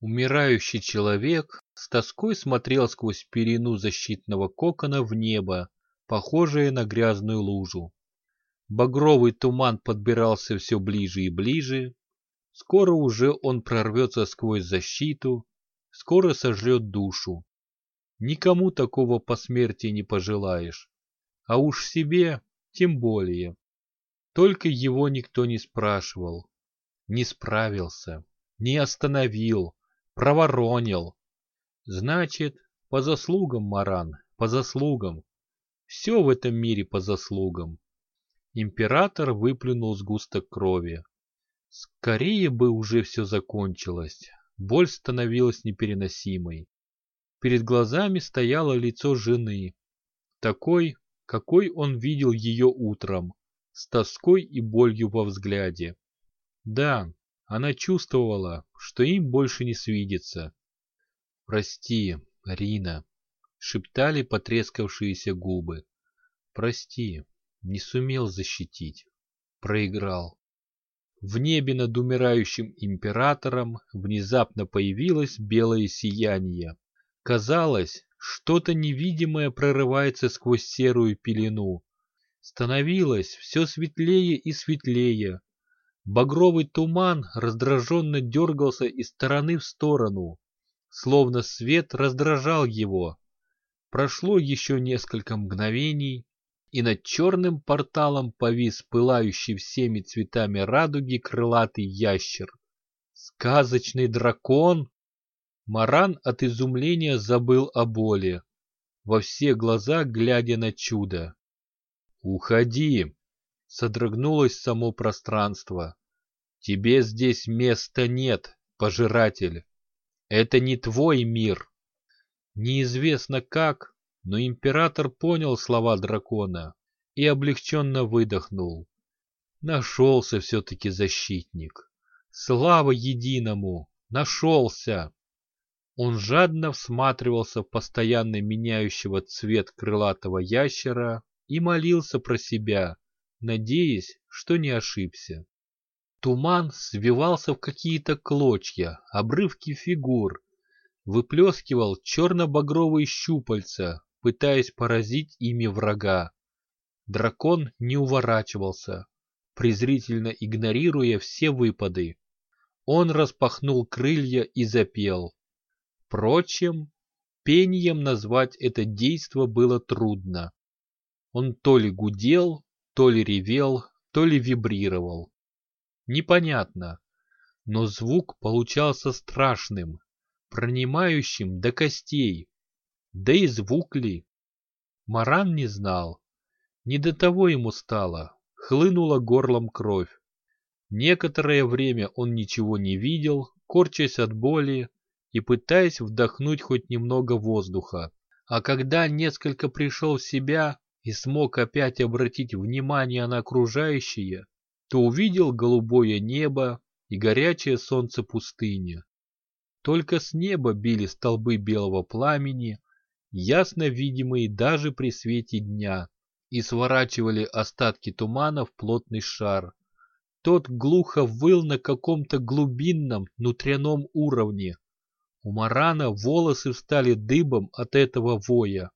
Умирающий человек с тоской смотрел сквозь перину защитного кокона в небо, похожее на грязную лужу. Багровый туман подбирался все ближе и ближе. Скоро уже он прорвется сквозь защиту, скоро сожрет душу. Никому такого по смерти не пожелаешь, а уж себе тем более. Только его никто не спрашивал, не справился, не остановил, проворонил. Значит, по заслугам, Маран, по заслугам. Все в этом мире по заслугам. Император выплюнул сгусток крови. Скорее бы уже все закончилось. Боль становилась непереносимой. Перед глазами стояло лицо жены. Такой, какой он видел ее утром, с тоской и болью во взгляде. Да, она чувствовала, что им больше не свидится. «Прости, Рина», — шептали потрескавшиеся губы. «Прости, не сумел защитить. Проиграл. В небе над умирающим императором внезапно появилось белое сияние. Казалось, что-то невидимое прорывается сквозь серую пелену. Становилось все светлее и светлее. Багровый туман раздраженно дергался из стороны в сторону, словно свет раздражал его. Прошло еще несколько мгновений, и над черным порталом повис пылающий всеми цветами радуги крылатый ящер. Сказочный дракон! Маран от изумления забыл о боли, во все глаза глядя на чудо. «Уходи!» — содрогнулось само пространство. «Тебе здесь места нет, пожиратель. Это не твой мир». Неизвестно как, но император понял слова дракона и облегченно выдохнул. Нашелся все-таки защитник. Слава единому! Нашелся! Он жадно всматривался в постоянно меняющего цвет крылатого ящера и молился про себя, надеясь, что не ошибся. Туман свивался в какие-то клочья, обрывки фигур, выплескивал черно-багровые щупальца, пытаясь поразить ими врага. Дракон не уворачивался, презрительно игнорируя все выпады. Он распахнул крылья и запел. Впрочем, пением назвать это действо было трудно. Он то ли гудел, то ли ревел, то ли вибрировал. Непонятно, но звук получался страшным, пронимающим до костей, да и звук ли? Маран не знал. Не до того ему стало. Хлынула горлом кровь. Некоторое время он ничего не видел, корчась от боли и пытаясь вдохнуть хоть немного воздуха. А когда несколько пришел в себя и смог опять обратить внимание на окружающее, то увидел голубое небо и горячее солнце пустыни. Только с неба били столбы белого пламени, ясно видимые даже при свете дня, и сворачивали остатки тумана в плотный шар. Тот глухо выл на каком-то глубинном внутреннем уровне. У Марана волосы встали дыбом от этого воя.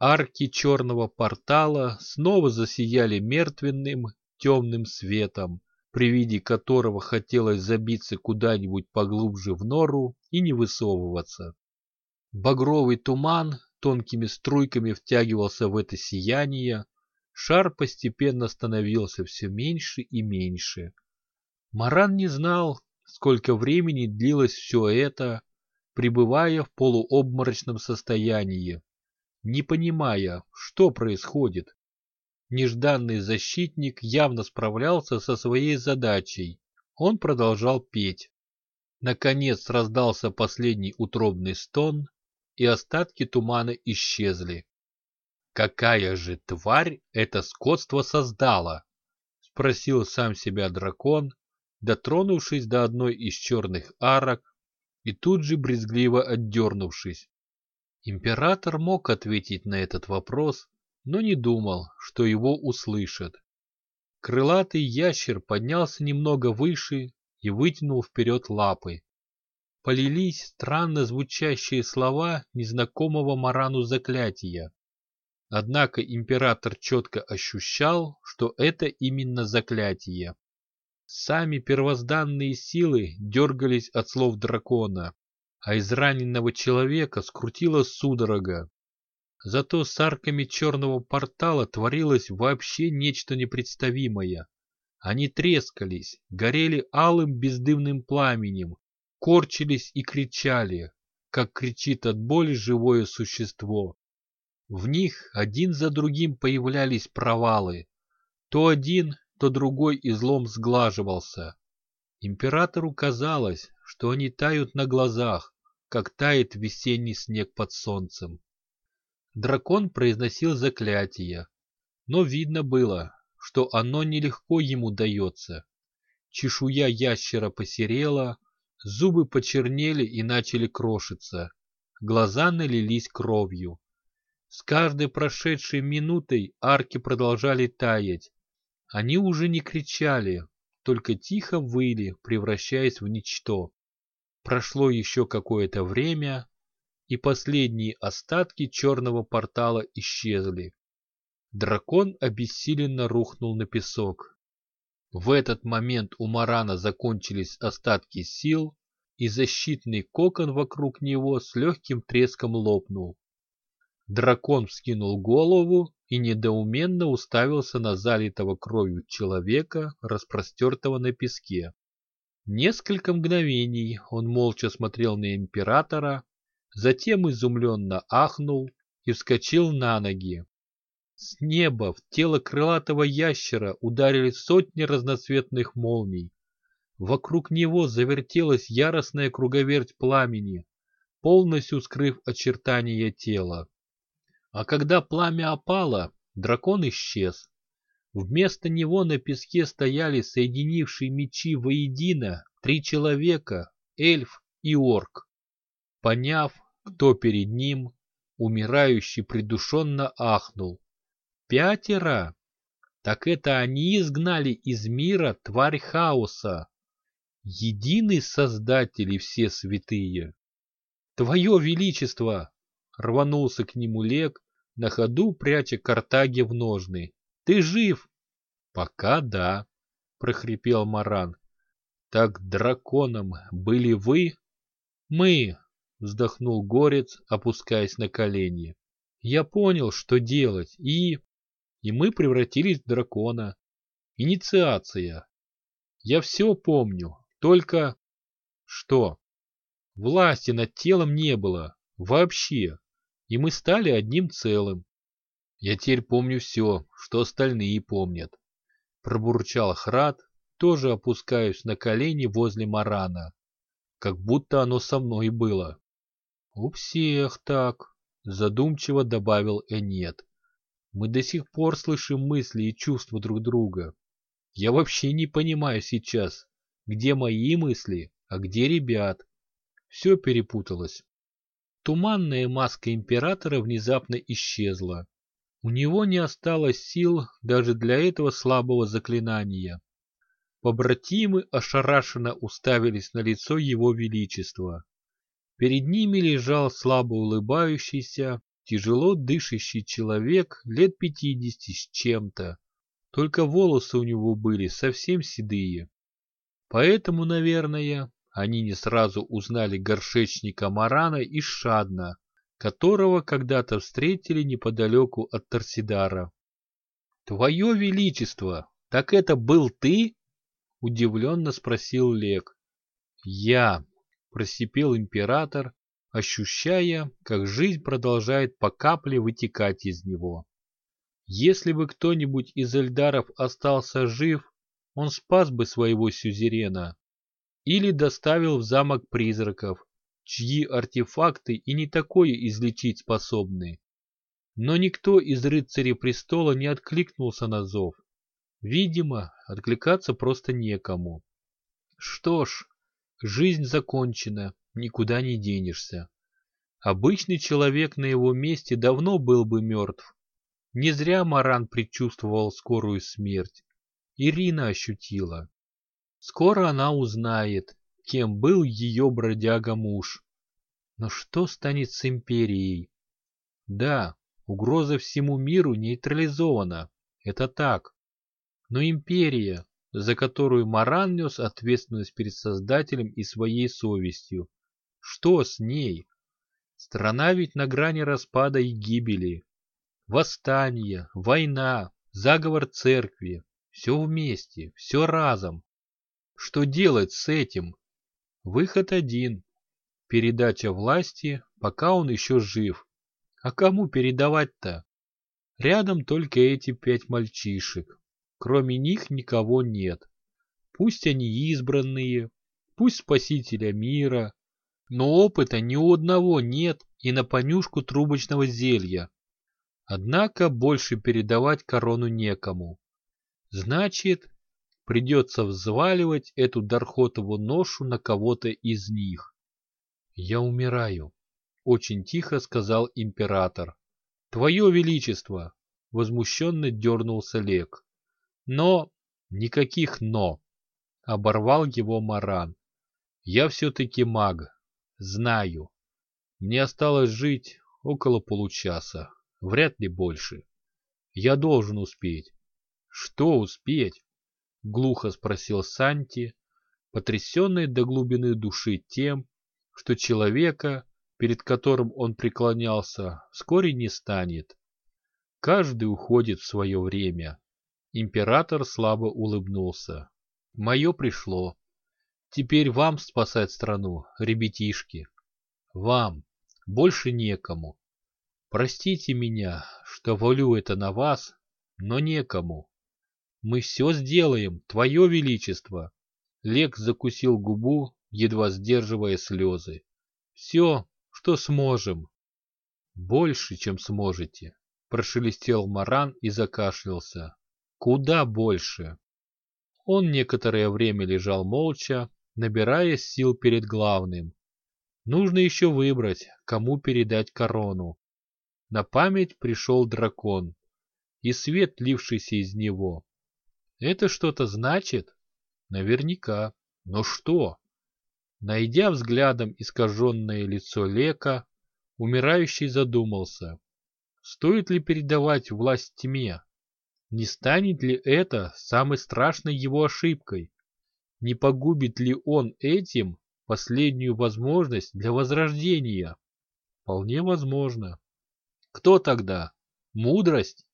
Арки черного портала снова засияли мертвенным темным светом, при виде которого хотелось забиться куда-нибудь поглубже в нору и не высовываться. Багровый туман тонкими струйками втягивался в это сияние, шар постепенно становился все меньше и меньше. Маран не знал, сколько времени длилось все это, пребывая в полуобморочном состоянии, не понимая, что происходит. Нежданный защитник явно справлялся со своей задачей. Он продолжал петь. Наконец раздался последний утробный стон, и остатки тумана исчезли. «Какая же тварь это скотство создала?» — спросил сам себя дракон, дотронувшись до одной из черных арок и тут же брезгливо отдернувшись. Император мог ответить на этот вопрос, но не думал, что его услышат. Крылатый ящер поднялся немного выше и вытянул вперед лапы. полились странно звучащие слова незнакомого Марану заклятия. Однако император четко ощущал, что это именно заклятие. Сами первозданные силы дергались от слов дракона, а из раненого человека скрутила судорога. Зато с арками черного портала творилось вообще нечто непредставимое. Они трескались, горели алым бездымным пламенем, корчились и кричали, как кричит от боли живое существо. В них один за другим появлялись провалы. То один, то другой излом сглаживался. Императору казалось, что они тают на глазах, как тает весенний снег под солнцем. Дракон произносил заклятие, но видно было, что оно нелегко ему дается. Чешуя ящера посерела, зубы почернели и начали крошиться, глаза налились кровью. С каждой прошедшей минутой арки продолжали таять. Они уже не кричали, только тихо выли, превращаясь в ничто. Прошло еще какое-то время, и последние остатки черного портала исчезли. Дракон обессиленно рухнул на песок. В этот момент у Марана закончились остатки сил, и защитный кокон вокруг него с легким треском лопнул. Дракон вскинул голову и недоуменно уставился на залитого кровью человека, распростертого на песке. Несколько мгновений он молча смотрел на императора, затем изумленно ахнул и вскочил на ноги. С неба в тело крылатого ящера ударили сотни разноцветных молний. Вокруг него завертелась яростная круговерть пламени, полностью скрыв очертания тела. А когда пламя опало, дракон исчез. Вместо него на песке стояли соединившие мечи воедино три человека, эльф и орк. Поняв, кто перед ним, умирающий придушенно ахнул. Пятеро? Так это они изгнали из мира тварь хаоса. Единый Создатель и все святые. Твое Величество! Рванулся к нему Лек, на ходу пряча картаги в ножны. Ты жив? Пока да, прохрипел Маран. Так драконом были вы? Мы, вздохнул Горец, опускаясь на колени. Я понял, что делать, и... И мы превратились в дракона. Инициация. Я все помню, только... Что? Власти над телом не было. Вообще. И мы стали одним целым. Я теперь помню все, что остальные помнят. Пробурчал Храд, тоже опускаюсь на колени возле Марана. Как будто оно со мной было. «У всех так», — задумчиво добавил Энет. «Мы до сих пор слышим мысли и чувства друг друга. Я вообще не понимаю сейчас, где мои мысли, а где ребят. Все перепуталось». Туманная маска императора внезапно исчезла. У него не осталось сил даже для этого слабого заклинания. Побратимы ошарашенно уставились на лицо его величества. Перед ними лежал слабо улыбающийся, тяжело дышащий человек лет пятидесяти с чем-то. Только волосы у него были совсем седые. Поэтому, наверное, они не сразу узнали горшечника Марана из Шадна, которого когда-то встретили неподалеку от Торсидара. «Твое Величество, так это был ты?» — удивленно спросил Лек. «Я», просипел император, ощущая, как жизнь продолжает по капле вытекать из него. Если бы кто-нибудь из эльдаров остался жив, он спас бы своего сюзерена или доставил в замок призраков, чьи артефакты и не такое излечить способны. Но никто из рыцарей престола не откликнулся на зов. Видимо, откликаться просто некому. Что ж, Жизнь закончена, никуда не денешься. Обычный человек на его месте давно был бы мертв. Не зря Маран предчувствовал скорую смерть. Ирина ощутила. Скоро она узнает, кем был ее бродяга-муж. Но что станет с империей? Да, угроза всему миру нейтрализована, это так. Но империя, за которую Маран нес ответственность перед Создателем и своей совестью, что с ней? Страна ведь на грани распада и гибели. Восстание, война, заговор церкви. Все вместе, все разом. Что делать с этим? Выход один. Передача власти, пока он еще жив. А кому передавать-то? Рядом только эти пять мальчишек. Кроме них никого нет. Пусть они избранные, пусть спасителя мира, но опыта ни у одного нет и на понюшку трубочного зелья. Однако больше передавать корону некому. Значит, придется взваливать эту Дархотову ношу на кого-то из них. «Я умираю», — очень тихо сказал император. «Твое Величество!» — возмущенно дернулся Лек. «Но...» «Никаких «но», — оборвал его Маран. «Я все-таки маг, знаю. Мне осталось жить около получаса, вряд ли больше. Я должен успеть. Что успеть? Глухо спросил Санти, потрясенный до глубины души тем, что человека, перед которым он преклонялся, вскоре не станет. Каждый уходит в свое время. Император слабо улыбнулся. Мое пришло. Теперь вам спасать страну, ребятишки. Вам. Больше некому. Простите меня, что волю это на вас, но некому. Мы все сделаем, твое величество. Лек закусил губу, едва сдерживая слезы. Все, что сможем. Больше, чем сможете. Прошелестел Маран и закашлялся. Куда больше? Он некоторое время лежал молча, набирая сил перед главным. Нужно еще выбрать, кому передать корону. На память пришел дракон и свет, лившийся из него. Это что-то значит? Наверняка. Но что? Найдя взглядом искаженное лицо Лека, умирающий задумался. Стоит ли передавать власть тьме? Не станет ли это самой страшной его ошибкой? Не погубит ли он этим последнюю возможность для возрождения? Вполне возможно. Кто тогда? Мудрость?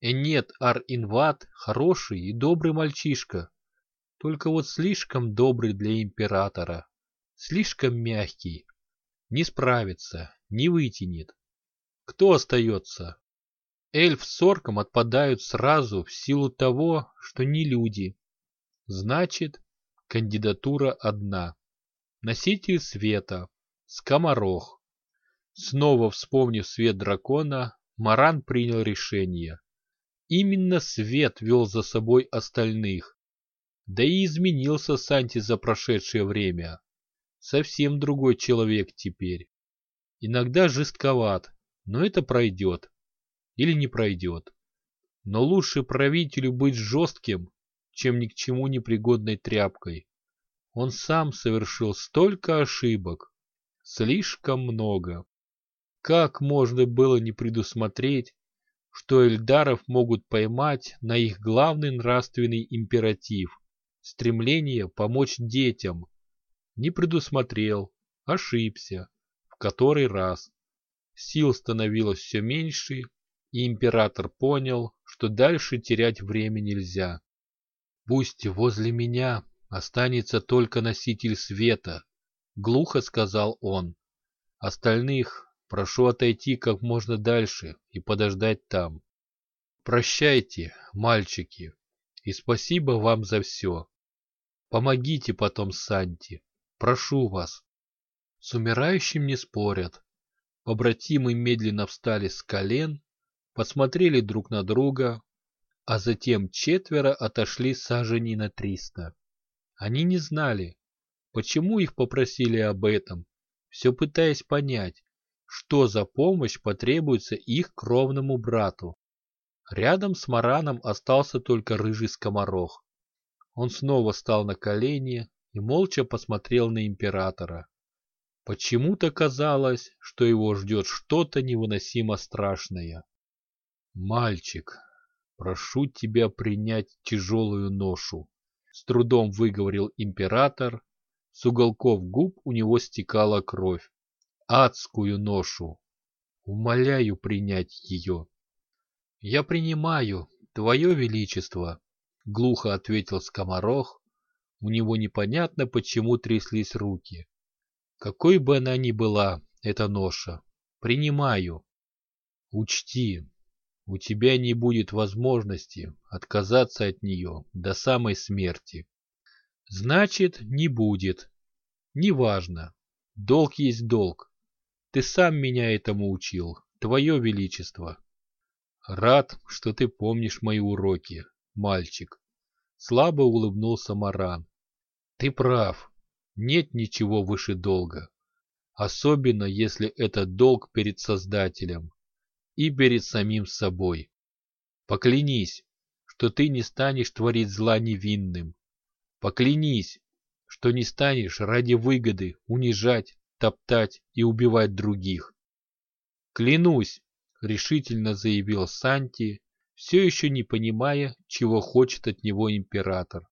И нет, Ар-Инват хороший и добрый мальчишка. Только вот слишком добрый для императора. Слишком мягкий. Не справится, не вытянет. Кто остается? Эльф с орком отпадают сразу в силу того, что не люди. Значит, Кандидатура одна. Носитель света. Скоморох. Снова вспомнив свет дракона, Маран принял решение. Именно свет вел за собой остальных. Да и изменился Санти за прошедшее время. Совсем другой человек теперь. Иногда жестковат, но это пройдет. Или не пройдет. Но лучше правителю быть жестким, чем ни к чему непригодной тряпкой. Он сам совершил столько ошибок. Слишком много. Как можно было не предусмотреть, что эльдаров могут поймать на их главный нравственный императив – стремление помочь детям? Не предусмотрел, ошибся, в который раз. Сил становилось все меньше, и император понял, что дальше терять время нельзя. Пусть возле меня останется только носитель света, глухо сказал он. Остальных прошу отойти как можно дальше и подождать там. Прощайте, мальчики, и спасибо вам за все. Помогите потом Санти, прошу вас. С умирающим не спорят. Побратимы медленно встали с колен, посмотрели друг на друга, а затем четверо отошли сажени на триста. Они не знали, почему их попросили об этом, все пытаясь понять, что за помощь потребуется их кровному брату. Рядом с Мараном остался только рыжий скоморох. Он снова стал на колени и молча посмотрел на императора. Почему-то казалось, что его ждет что-то невыносимо страшное. «Мальчик, прошу тебя принять тяжелую ношу», — с трудом выговорил император. С уголков губ у него стекала кровь. «Адскую ношу! Умоляю принять ее!» «Я принимаю, твое величество!» — глухо ответил скоморох. У него непонятно, почему тряслись руки. Какой бы она ни была, эта ноша, принимаю. Учти, у тебя не будет возможности отказаться от нее до самой смерти. Значит, не будет. Неважно. Долг есть долг. Ты сам меня этому учил, твое величество. Рад, что ты помнишь мои уроки, мальчик. Слабо улыбнулся Маран. Ты прав. Нет ничего выше долга. Особенно, если это долг перед Создателем и перед самим собой. Поклянись, что ты не станешь творить зла невинным. Поклянись, что не станешь ради выгоды унижать, топтать и убивать других. Клянусь, решительно заявил Санти, все еще не понимая, чего хочет от него император.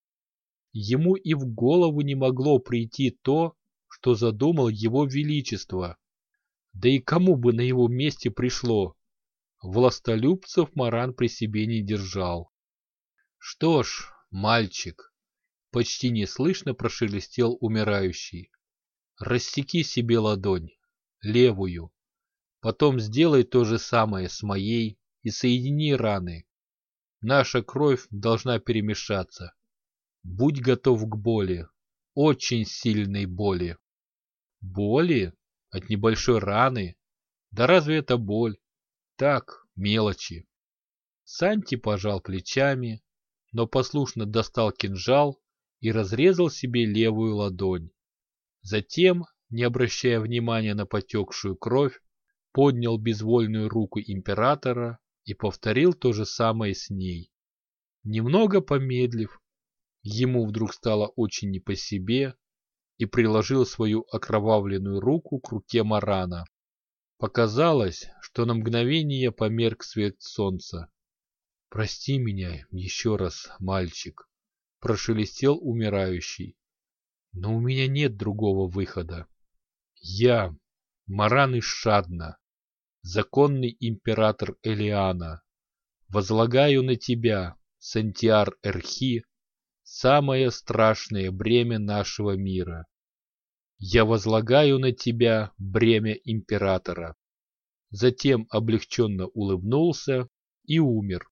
Ему и в голову не могло прийти то, что задумал его величество. Да и кому бы на его месте пришло? Властолюбцев Маран при себе не держал. Что ж, мальчик, почти неслышно прошелестел умирающий. Рассеки себе ладонь, левую. Потом сделай то же самое с моей и соедини раны. Наша кровь должна перемешаться. Будь готов к боли, очень сильной боли. Боли? От небольшой раны? Да разве это боль? Так, мелочи. Санти пожал плечами, но послушно достал кинжал и разрезал себе левую ладонь. Затем, не обращая внимания на потекшую кровь, поднял безвольную руку императора и повторил то же самое с ней. Немного помедлив, Ему вдруг стало очень не по себе и приложил свою окровавленную руку к руке Марана. Показалось, что на мгновение померк свет солнца. «Прости меня еще раз, мальчик», — прошелестел умирающий. «Но у меня нет другого выхода. Я, Маран Ишадна, законный император Элиана, возлагаю на тебя, Сантиар Эрхи, самое страшное бремя нашего мира. Я возлагаю на тебя бремя императора. Затем облегченно улыбнулся и умер.